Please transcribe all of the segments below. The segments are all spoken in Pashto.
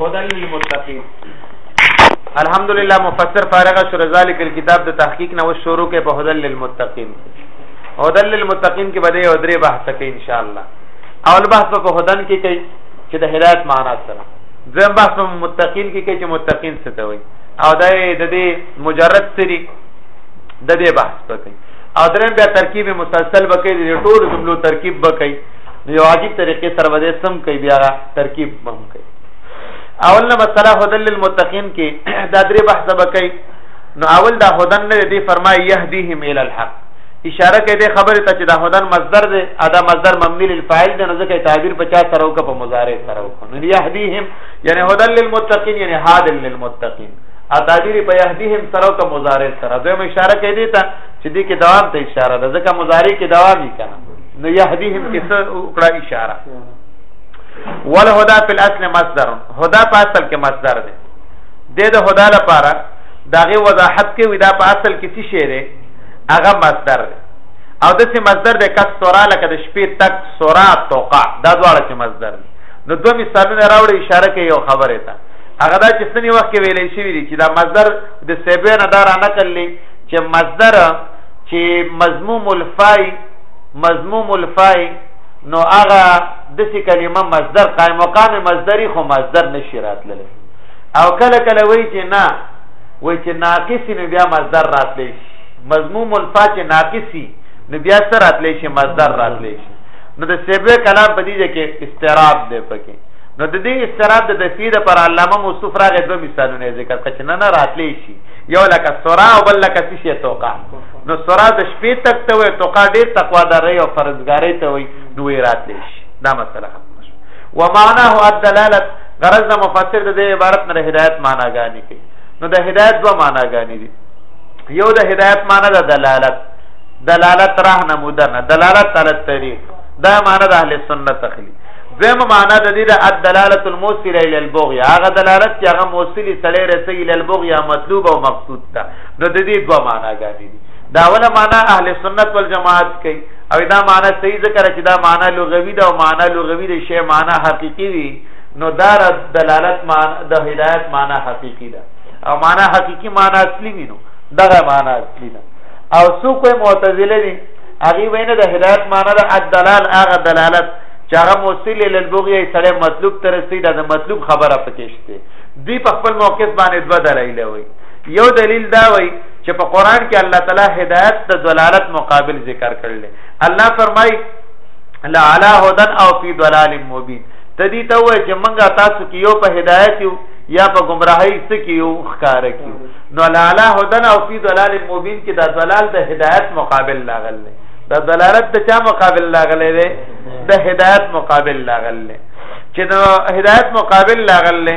هدى للمتقين الحمدلله مفسر فارغ شو ذالک الكتاب د تحقیق نو شروع کې په هدل للمتقین هدل للمتقین کې بده او درې بحث کې ان شاء الله اول بحث په هدن کې کوي چې د هدایت معنا سره ځم بحث په متقین کې کوي چې متقین څه ته وایي او د دې مجرد سری د دې بحث پکې او درم بیا ترکیب مسلسل بکې د ټولو جملو ترکیب بکې یو عجیب طریقې سره ودې سم کوي بیا ترکیب مهم کوي اول نه مسله هدل للمتقین کې دا درې بحث به کوي نو اول دا هدن نه دی فرمایي يهديهم الى الحق اشاره کوي د خبره ته چې دا هدن مصدر دی ادا مصدر مبني للفاعل دی نو ځکه تعبیر په چا سره وکړه په مضارع سره وکړه نو يهديهم یعنی هدل للمتقین یعنی هادل للمتقین ا تعبیر په يهديهم سره وکړه مضارع سره دوی اشاره کوي دی ته چې دې کې دوام ته اشاره ده ځکه مضارع کې دوام یې کنه نو يهديهم کې څه وکړه اشاره ول هدا فی الاصل مصدر هدا په اصل کې مصدر دی د د هدا لپاره داغه وضاحت کې ودا په اصل کې څه شی دی هغه مصدر دی او د څه مصدر د کس سورا لکه د شپې تک سورا توقع دا دواړه چې مصدر دی نو دوه مثالونه راوړي اشاره کوي یو خبره ته هغه دا چې سني وخت کې ویلې شوی دی چې دا مصدر د سیبه نه دار نه کړلی چې مصدر چې مضموم الفای مضموم الفای نو هغه د څه کلمه مصدر قائم مقام مصدری خو مصدر نشی راتلل او کله کله وای چې نه وای چې ناقص نو بیا مصدر راتلی شي مضموم الفا چې ناقصي نو بیا سره راتلی شي مصدر راتلی شي نو د سیبه کلام په دې کې استراب دی پکې نو د دې استراب د دفید پر علامه مصطف راغې دوه مثالونه ذکر کړ چې نه نه راتلی شي یو لکه سورا او بل لکه شیشه توقع نو سورا د شپې تک ته وي توقا ډېر تقوا داري او فرزګاري ته وي نو وی راتلی شي دا مسله ختمه شو ومعناه الدلاله غرض د مفسر د دې عبارت نه هدایت معنا غاني کوي نو د هدایت دوه معنا غاني دي یو د هدایت معنا د دلالت دلالت راه نموده نه دلالت علی الطريق دا معنا د اهل سنت تخلی زم معنا د دې د الدلاله الموصله الى البغي هغه دلالت چې هغه موصلي سړی رسي الى البغي مطلوب او مقصود ته نو د دې دوه معناګانې دي دا ولا معنا اهل سنت والجماعت کوي او دا معنا صحیح ذکر چې دا معنا لغوي دا او معنا لغوي د شی معنا حقيقي وي نو دا دلالت معنا د هدایت معنا حقيقي ده او معنا حقيقي معنا اصلي وي نو دغه معنا اصلي ده او سو کوئی معتزله دي هغه وینه د هدایت معنا د الدلال هغه دلالت چې هغه موصل للبغي سره مطلوب ترسي د مطلوب خبره پکې شته دوی په خپل موقف باندې دوه دلایل وي یو دلیل دا وای چې په قران کې الله تعالی هدایت د دلالت مقابل ذکر کړل الله فرمای لا علی هدن او فی ضلال مبین تدی ته وای چې منګه تاسو کې یو په هدایت یو یا په گمراهی څه کې یو ښکار کیو نو لا علی هدن او فی ضلال مبین کې دا ضلال د هدایت مقابل لاغل دی دا دلالت د چا مقابل لاغلې دی د هدایت مقابل لاغلې چې د هدایت مقابل لاغلې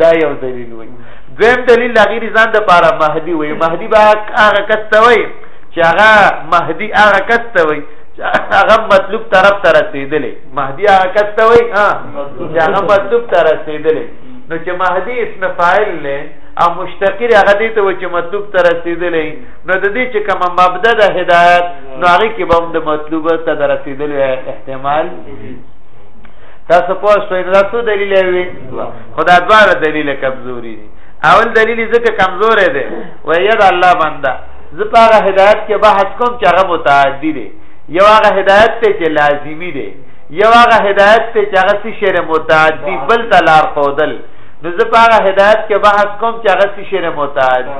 دا یو دلیل وي دویم دلیل غیر ځان د پاره مهدی وي مهدی به هغه کس ته وي چې هغه مهدی هغه کس ته وي هغه مطلوب طرف ته رسیدلې مهدی هغه کس ته وي ها چې هغه مطلوب ته رسیدلې نو چې مهدی اسم فاعل نه او مشتقر هغه دې ته و چې مطلوب ته رسیدلې نو د دې چې کومه مبدا د هدایت نو هغه کې به هم د مطلوب ته رسیدلې احتمال تاسو پوه شئ دا څه دلیل وي خدا دواره دلیل کمزوري دي اول دلیل ځکه کمزور دی و یدا الله بندا زه په هغه هدایت کې بحث کوم چې هغه متعدی دی یو هغه هدایت ته چې لازمی دی یو هغه هدایت ته چې هغه څه شعر متعدی بل تلار خودل نو زه په هغه هدایت کې بحث کوم چې هغه څه شعر متعدی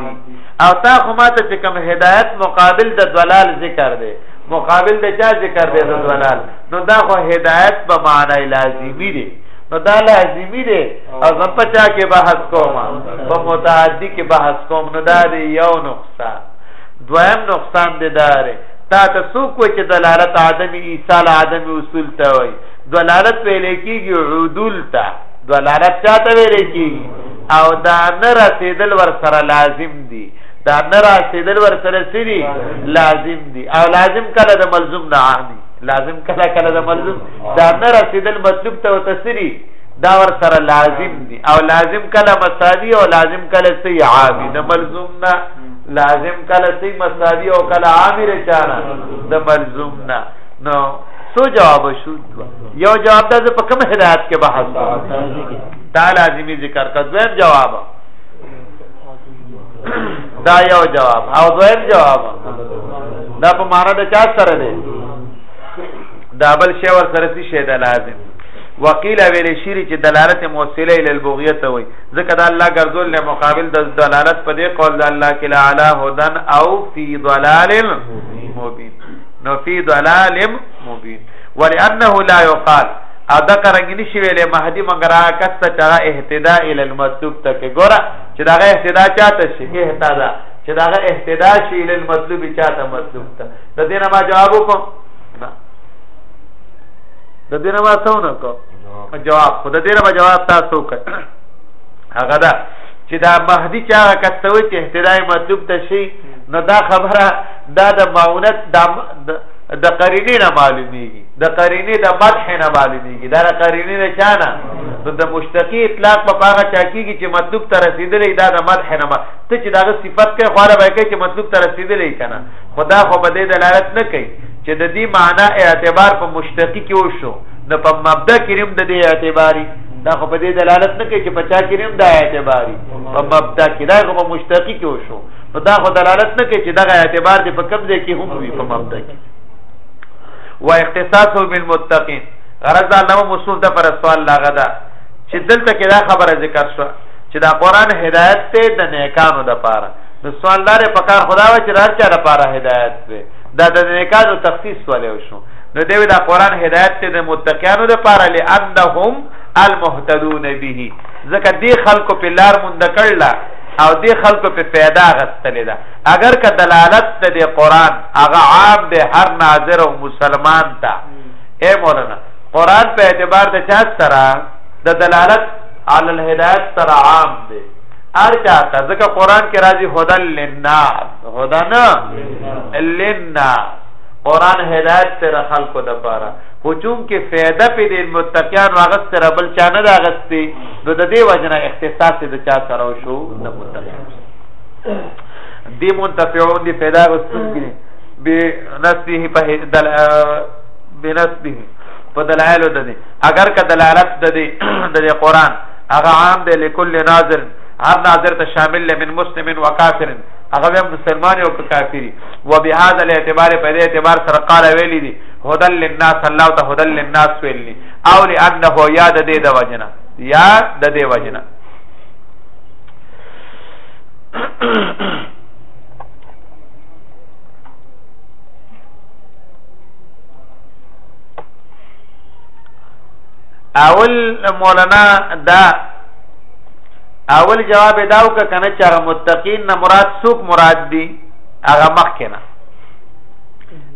او تا خو ماته چې کوم هدایت مقابل د دلال ذکر دی مقابل د چا ذکر دی د دلال نو دا خو هدایت په معنی لازمی دی نو دا لازمی دی او زم په چا کې بحث کوم په متعدی کې بحث کوم نو دا دی یو نقصان دویم نقصان دی دار تا ته څوک و چې دلالت عدم ایصال عدم اصول ته وای دلالت ویل کېږي عدول ته دلالت چاته ویل کېږي او دا نه رسیدل ور سره لازم دی دا نه رسیدل ور سره سری لازم دی او لازم کله د ملزوم نه عامي لازم کله کله د ملزوم دا نه رسیدل مطلوب ته وتسری دا ور سره لازم دي او لازم کله مساوی او لازم کله سی عامی د ملزوم نه لازم کله سی مساوی او کله عامی رچانه د ملزوم نه نو سو جواب شو یو جواب دا په کوم هدایت کې بحث دا لازمی ذکر کا دویم جواب دا یو جواب او دویم جواب دا په معنا د چا سره دی دا بل شی ور سره څه شی د لازم وقیل ویل شری چې دلالت موصله ال البغیت وي ځکه دا الله ګرځول له مقابل د دلالت په دې قول د الله کلا علی هدن او فی ضلال مبین نو فی ضلال مبین ولانه لا یقال ادا کرنګ نشي ویلې مهدی مگر کس ته اهتداء ال المطلوب تک ګوره چې داغه اهتدا چاته شي اهتدا چې داغه اهتدا شي لن مطلوب چاته مطلوب ته د دینه ما جواب وکم نه د دینه ما څو نه کو جواب خود دینه ما جواب تاسو کړ هغه دا چې دا مهدی چا کتوي چې اهتدا مطلوب ته شي نو دا خبره دا د معونت د د قرینې نه معلومیږي د قرینه د مدح نه معلومیږي دا قرینه نه چانه نو د مشتقی اطلاق په هغه چا کیږي چې مطلوب ته رسیدلې دا د مدح نه ته چې داغه صفت کې خو به کوي چې مطلوب ته رسیدلې کنه خدا خو په دې دلالت نه کوي چې د دې معنی اعتبار په مشتقی کې وشو نو په مبدا کې هم د دې اعتباري دا خو په دې دلالت نه کوي چې په چا کې هم دا اعتباري په مبدا کې دا خو په مشتقی کې وشو نو دا خو دلالت نه کوي چې دا اعتبار دې په کوم ځای کې هم وي په مبدا کې و اختصاصه بالمتقین غرض دا نو مصنف د پر سوال لاغه ده چې دلته کې دا خبره ذکر شو چې دا قران هدایت ته د نیکانو د پاره نو سوال دار په کار خدا و چې راځي د پاره هدایت دی دا د نیکانو تخصیص ولې وشو نو دوی دا قران هدایت ته د متقینو د پاره لئنهم المهتدون به ځکه دی خلکو په لار مونږ کړل او دی خلکو په پیدا غستل ده اگر که دلالت د دې قران هغه عام دی هر ناظر او مسلمان ته اے مولانا قران په اعتبار د چا سره د دلالت علی الهدایت سره عام دی هر چاته ځکه قران کې راځي هدن للناس هدن للناس قران هدایت تر خلقو د پاره خو چون کې فایده په دې متقیان واغس تر بل چانه دا غستې نو د دې وجنه اختصاص د چا سره شو د متقیان دی منتفعون دی پیدا غستون کې به نسبه په دل بنسبه په دلایل د دې اگر که دلالت د دې د قران هغه عام دی لكل ناظر هر ناظر ته شامل له من مسلم و کافر هغه هم مسلمان او کافری و بهذا الاعتبار په دې اعتبار سره قال ویلی دي هدل للناس الله ته هدل للناس ویلی او لانه یاد دې د وجنه یاد د دې وجنه اول مولانا دا اول جواب داو که کنه چې هغه متقین نه مراد څوک مراد دي هغه مخ کنه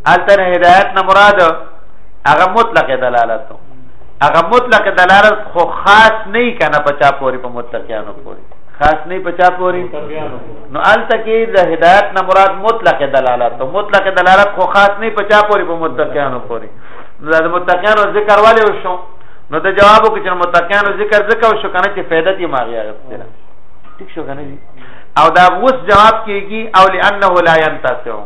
التر هدایت نه مراد هغه مطلق دلالت هغه مطلق دلالت خو خاص نه کنه پچا پوری په متقینو پوری خاص نه پچا پوری نو الته کې د هدایت نه مراد مطلق دلالت او مطلق دلالت خو خاص نه پچا پوری په متقینو پوری نو د متقینو ذکر والے وشو نو د جوابو کې چې متقینو ذکر ذکر وشو کنه چې فائدہ دی ماغیا غفله ٹھیک شو کنه او دا اوس جواب کیږي او لانه لا ينتفع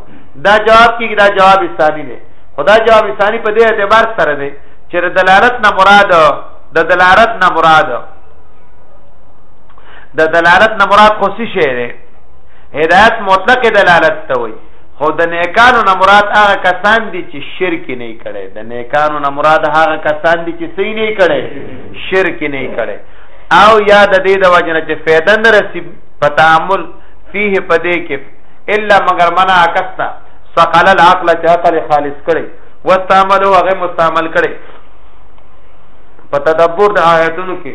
دا جواب کیږي دا جواب ثانی دی خدا جواب ثانی په دې اعتبار سره دی چې دلالت نه مراد د دلالت نه مراد د دلالت نه مراد خو څه شی دی هدایت مطلق دلالت ته وایي خو د نیکانو نه مراد هغه کسان دي چې شرک نه کړي د نیکانو نه مراد هغه کسان دي چې صحیح نه کړي شرک نه کړي او یا د دې د وجنه چې فایده نه رسی په تعامل فيه پدې کې الا مگر منا اکستا فقال العقل چې عقل خالص کړي واستعملوا هغه مستعمل کړي په تدبر د آیاتونو کې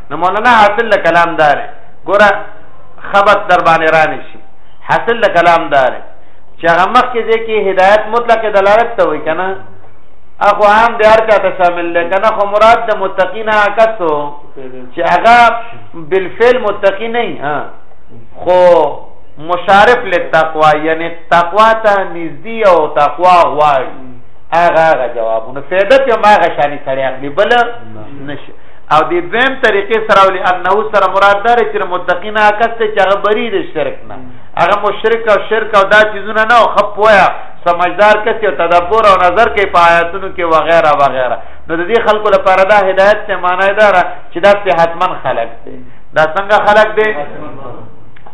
نو مولانا حاصل له کلام دار ګوره خبر در باندې رانی شي حاصل له کلام دار چې هغه مخ کې ځکه هدایت مطلق دلالت ته وای کنه اخو عام دی هر چاته شامل دی کنه خو مراد د متقین عکسو چې هغه بالفعل متقی نه ها خو مشارف لتقوا یعنی تقوا ته نږدې او تقوا غواړي هغه هغه جوابونه فائدت یې ما غشاني سره اخلي بل نشه او دی دویم طریقې سره ولې انه سره مراد دار چې متقین عکس ته چغه بری د شرک نه هغه مشرک او شرک او دا چیزونه نه خپویا سمجدار کسي او تدبر او نظر کوي په آیاتونو کې وغیرہ وغیرہ نو د دې خلکو لپاره دا هدایت ته معنی دار چې دا صحتمن خلق دی دا څنګه خلق دی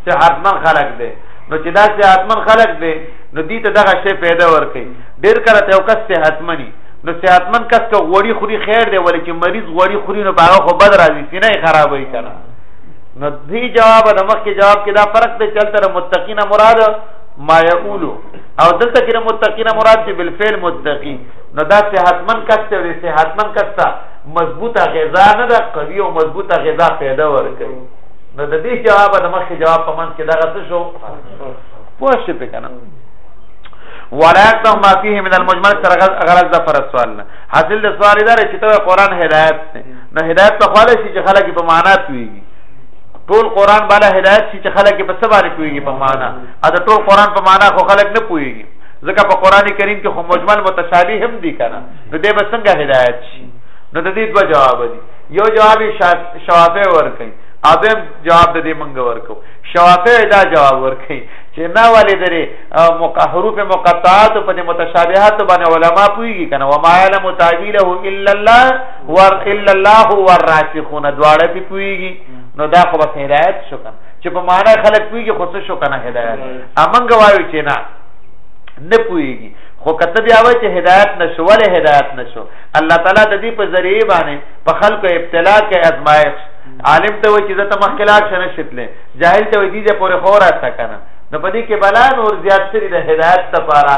صحتمن خلق دی نو چې دا صحتمن خلق دی نو دې ته دغه شی پیدا ورکړي ډیر کړه ته او کس صحتمنی نو صحتمن کس که غوړي خوري خیر دی ولې چې مریض غوړي خوري نو هغه خو بد راځي سینه یې خرابوي کنه نو دې جواب د مخکې جواب کې دا فرق دی چې تر متقین مراد ما یقول او دلته کې متقین مراد چې بالفعل متقی نو دا صحتمن کس ته وي صحتمن کس ته مضبوطه غذا نه ده قوي او مضبوطه غذا پیدا ورکړي نو د دې جواب د مخکې جواب په منځ کې دا غته شو پوه شئ په کنه ولا يكتم ما فيه من المجمل تر غرض د فرض سوال نه حاصل د سوال دار چې ته قران هدایت نه هدایت په خاله شي چې خلک په معنا پیږي ټول قران بالا هدایت شي چې خلک په څه باندې پیږي په معنا ا د ټول قران په معنا خو خلک نه پیږي ځکه په قران کریم کې خو مجمل متشابه هم دي کنه نو دې به څنګه هدایت شي نو د دې دوه جواب دي یو جواب شوافه ور کوي اذن جواب د دې منګ ورکو شوافه دا جواب ورکړي چې نه ولې درې مقحروف مقطعات په دې متشابهات باندې علما پويږي کنه وما علم تعويله الا الله ور الا الله والراسخون دواړه په پويږي نو دا خو بس هدايت شو کنه چې په معنا خلک پويږي خو څه شو کنه هدايت امنګ وایو چې نه نه پويږي خو کته بیا وای چې هدایت نشو ولې هدایت نشو الله تعالی د دې په ذریعه باندې په خلکو ابتلا کې ازمایښت عالم ته وای چې زه ته مخکلات شنه شتلې جاهل ته دې دې پورې خورا سکنه نو په دې کې بلا نور زیات سری د هدایت لپاره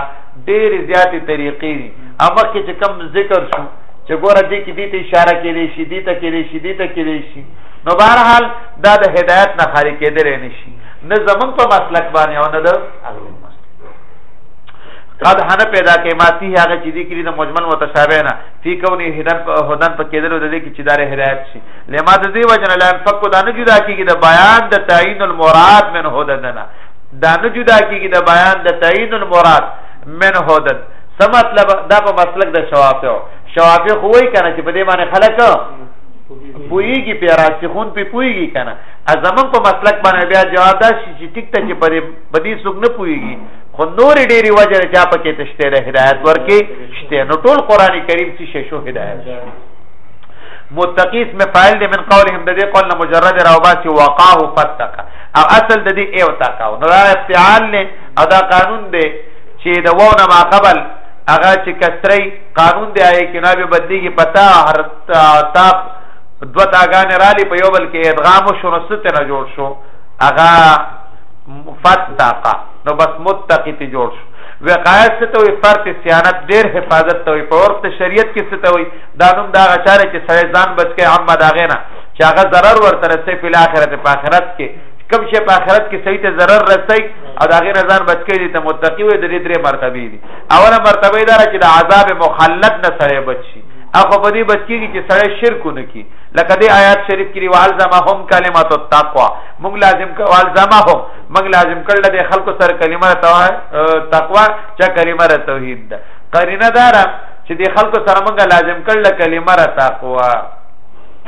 ډېر زیاتې طریقې دي اما کې چې کم ذکر شو چې ګوره دې کې دې ته اشاره کېدې شي دې ته کېدې شي دې ته کېدې شي نو بهرحال دا د هدایت نه خارج کېدل نه شي نه زمون په مسلک باندې او نه د قد حنا پیدا کې ما فيه هغه چې دې کې د مجمل متشابه نه فی کونه هدن هدن په کېدل د دې کې چې دار هدایت شي لما د دې وجنه لا فق دا نه جدا کیږي د بیان د تعین المراد من هددنا دا نه جدا کیږي د بیان د تعین المراد من هدد څه مطلب دا په مسلک د شوافیو شوافی خو وای کنه چې په دې باندې خلک پویږي په راسخون په پویږي کنه ازمن په مسلک باندې بیا جواب دا شي چې ټیک ته چې په دې بدی سوق نه پویږي خو نور ډېری وجه چا پکې تشته هدایت ورکې شته نو ټول قران کریم څه شې شو هدایت متقی اسم فاعل دی من قولهم د دې قول نه مجرد راو باسي وقاه فتق او اصل د دې ایو تاکاو نو دا افتعال نه ادا قانون دی چې د وو نه ما قبل هغه چې کسری قانون دی آی کې نه به بدلیږي پتا هر تا دو تاګان رالی په یو بل کې ادغام او شنست نه جوړ شو هغه فتق نو بس متقی ته جوړ شو وقایت ته وي فرت سیانت ډیر حفاظت ته وي په ورته شریعت کې څه ته وي دا نوم دا غچاره چې سړی ځان بچ کې عامه دا غینا چې هغه ضرر ورته رسي په آخرت په آخرت کې کم شي په آخرت کې سړی ته ضرر رسي او دا غیر ځان بچ کې دي ته متقی وي د دې درې مرتبه دي اوله مرتبه دا چې د عذاب مخلد نه سړی بچ شي اخو په دې بچ کېږي چې سړی شرک نه کی لکه دې آیات شریف کې ریوال زما هم کلمات التقوا موږ لازم کوال زما هم موږ لازم کړل د خلکو سره کلمه تقوا چې کلمه توحید ده قرینه دار چې د خلکو سره موږ لازم کړل کلمه را تقوا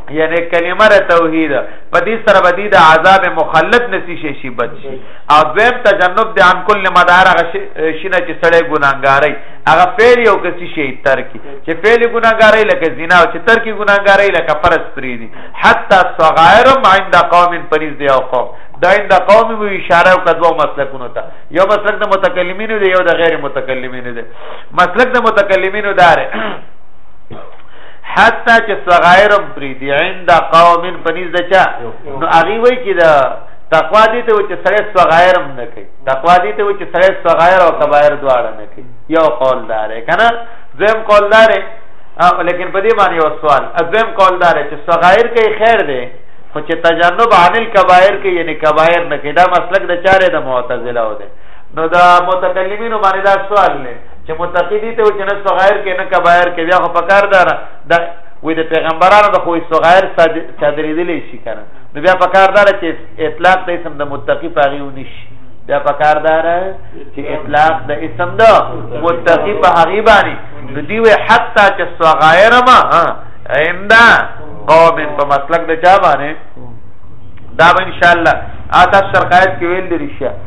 یعنی کلمه را توحید په دې سره بدی د عذاب مخلد نسی شي شي بچ شي او دویم تجنب د ان کل مدار شینه چې سړی ګناګاری هغه فعل یو کسی شي ترکی چې فعل ګناګاری لکه زنا او چې ترکی ګناګاری لکه فرض پری دي حتی صغائر عند قوم پریز دی او قوم دا عند قوم وی اشاره او کدو مسلکونو ته یو مسلک د متکلمینو دی یو د غیر متکلمینو دی مسلک د متکلمینو دار حتی چې صغایرم پری دی عند قوم پنیز دچا نو هغه وی چې دا تقوا دي ته چې سره صغایرم نه کوي تقوا دي ته چې سره صغایر او کبایر دواړه نه کوي یو قول دار کنه زم قول دار لیکن په دې باندې یو سوال ازم قول دار چې صغایر کوي خیر دی خو چې تجنب عن الکبائر کې یعنی کبائر نه کېدا مسلک د چاره د معتزله و دی نو دا متکلمینو باندې دا سوال نه چې متقی دي ته چې نه صغیر کې نه کبایر کې بیا خو پکار دار دا وې د پیغمبرانو د خو صغیر صادریدلې شي کنه نو بیا پکار دار چې اطلاق د اسم د متقی پاغي ونی شي بیا پکار دار چې اطلاق د اسم د متقی په هغه باندې نو دی وې حتی چې صغیر ما عیندا قوم په مسلک د چا باندې دا به ان شاء الله اته شرقایت کې ویل لري شه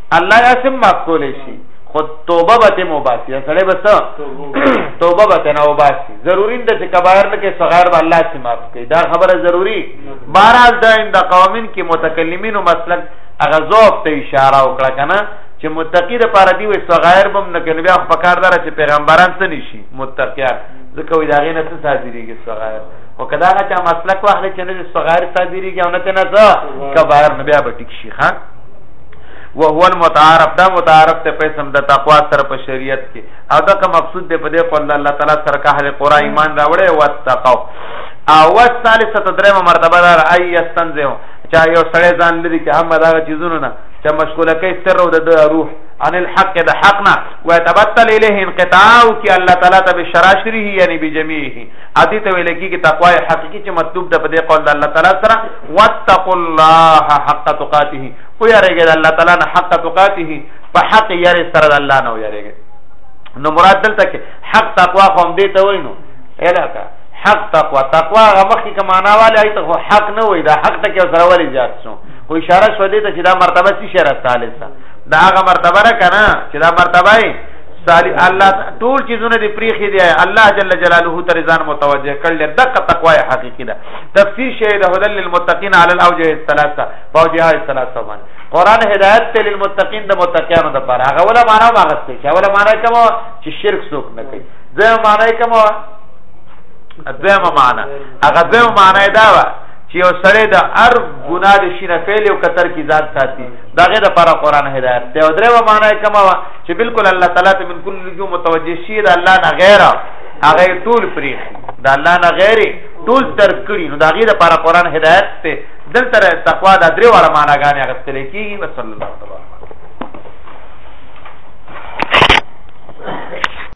الله یا سم معاف کولې شي خود توبه به ته مباسي سره بس توبه به ته نه مباسي ضروری ده چې کبایر نه کې صغیر به الله سم معاف کوي دا خبره ضروری بهرحال دا اند قومین کې متکلمین او مسلک هغه ذوق ته اشاره وکړه کنه چې متقی د پاره دی وي صغیر بم نه کنه بیا په کار دار چې پیغمبران څه نشي متقیان ځکه وي دا غي نه څه صادریږي صغیر او کدا هغه چې مسلک واخلې چې نه صغیر صادریږي او نه ته نه ځه کبایر نه بیا به ټیک شي ها وهو المتعارف دا متعارف ته په سم د تقوا سره په شریعت کې او دا که مقصود دی په دې قول الله تعالی سره که اهل قرآ ایمان راوړي او تقوا او والثالثه درېمه مرتبه دار اي استنزه چا یو سړی ځان لري چې هم دا چیزونه نه چې مشغوله کوي سر او د روح عن الحق د حق نه ويتبتل الیه انقطاع کی الله تعالی ته بشراشری یعنی بجمیعه ادي ته ویل کی کی تقوا حقیقی چې مطلوب ده په دې قول د الله تعالی سره واتقوا الله حق تقاته او یریږي د الله تعالی نه حق تقاته په حق یری سره د الله نه یریږي نو مراد دلته کې حق تقوا خو هم دې ته وینو الهکا حق تقوا تقوا مخکې کمانا والے ایت خو حق نه وای دا حق ته کې سره ولې زیات شو خو اشاره شو دې ته چې دا مرتبه څه شرط ثالثه دا هغه مرتبه را کنه چې دا مرتبه یې ساری الله ټول چیزونه دې پریخي دي الله جل جلاله تر ځان متوجه کړل دغه تقوا حقيقي ده تفسیر شوی د هدل للمتقین علی الاوجه الثلاثه باوجه الثلاثه باندې قران هدایت ته للمتقین د متقینو د پر هغه ولا معنا ما غسته چې ولا معنا کوم چې شرک څوک نه کوي زه معنا کوم ځمه معنا هغه ځمه معنا دا و چې یو سړی د هر ګناه د شینه فعل او کتر کی ذات ساتي داغه د پر قران هدایت ته او درې و معنا کوم چې بالکل الله تعالی ته من کل جو متوجه شي د الله نه غیر هغه ټول پریخي د الله نه غیر ټول درک کړي نو دا غي د پاره قران هدایت ته دلته تقوا د درې واړه معنا غانې غستل کیږي وصلی الله تعالی